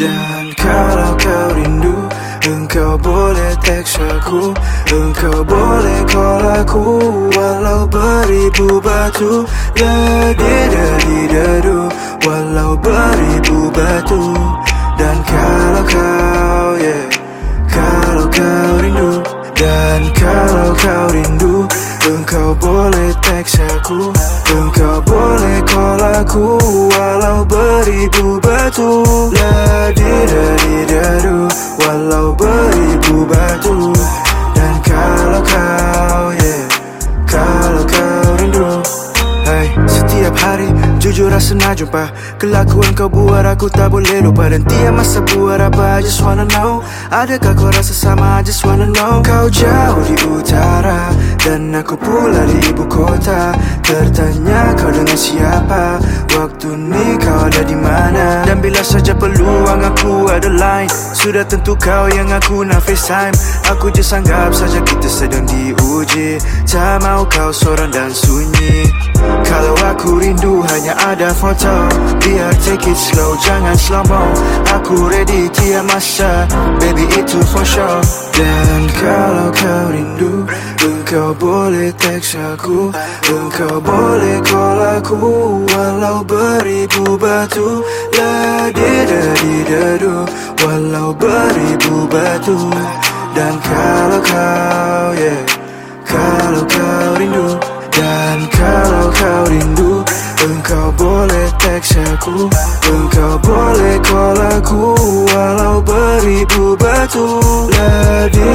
Dan kalau kau rindu Engkau boleh teks aku Engkau boleh call aku Walau beribu batu Ladidadidadu Walau beribu batu Dan kalau kau rindu Engkau boleh teks aku. Engkau boleh call aku Walau beribu batu. Ladidadidadu Walau beribu batu. Dan kalau kau, yeah Kalau kau rindu Hai, setiap hari jujur rasa nak jumpa. Kelakuan kau buat aku tak boleh lupa. Dan tiap masa buat apa I just wanna know. Adakah kau rasa sama? I just wanna know Kau jauh di utara Dan aku pula di ibu kota Tertanya kau dengan siapa? Waktu ni kau ada di mana? Dan bila saja peluang aku ada line Sudah tentu kau yang aku nak FaceTime Aku just anggap saja kita sedang diuji. Tak mau kau seorang dan sunyi. Kalau aku rindu hanya ada foto. Biar take it slow jangan slow mo. Aku ready tiap masa. Baby itu for sure Dan kalau kau rindu Engkau boleh teks aku Engkau boleh call aku Walau beribu batu Ladidadidadu Walau beribu batu. Dan kalau kau yeah Kalau kau rindu Dan kalau kau rindu Engkau boleh teks aku Engkau boleh call aku Walau beribu batu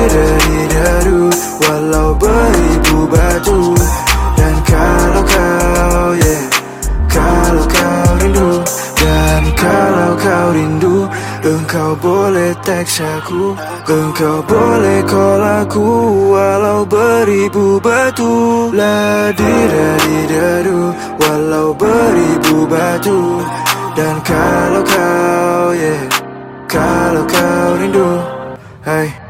Ladidadidadu Walau beribu batu. Dan kalau kau yeah. Kalau kau rindu Dan kalau kau rindu Engkau boleh teks aku. Engkau boleh call aku Walau beribu batu. Ladidadidadu Walau beribu batu. Dan kalau kau yeah. Kalau kau rindu Hai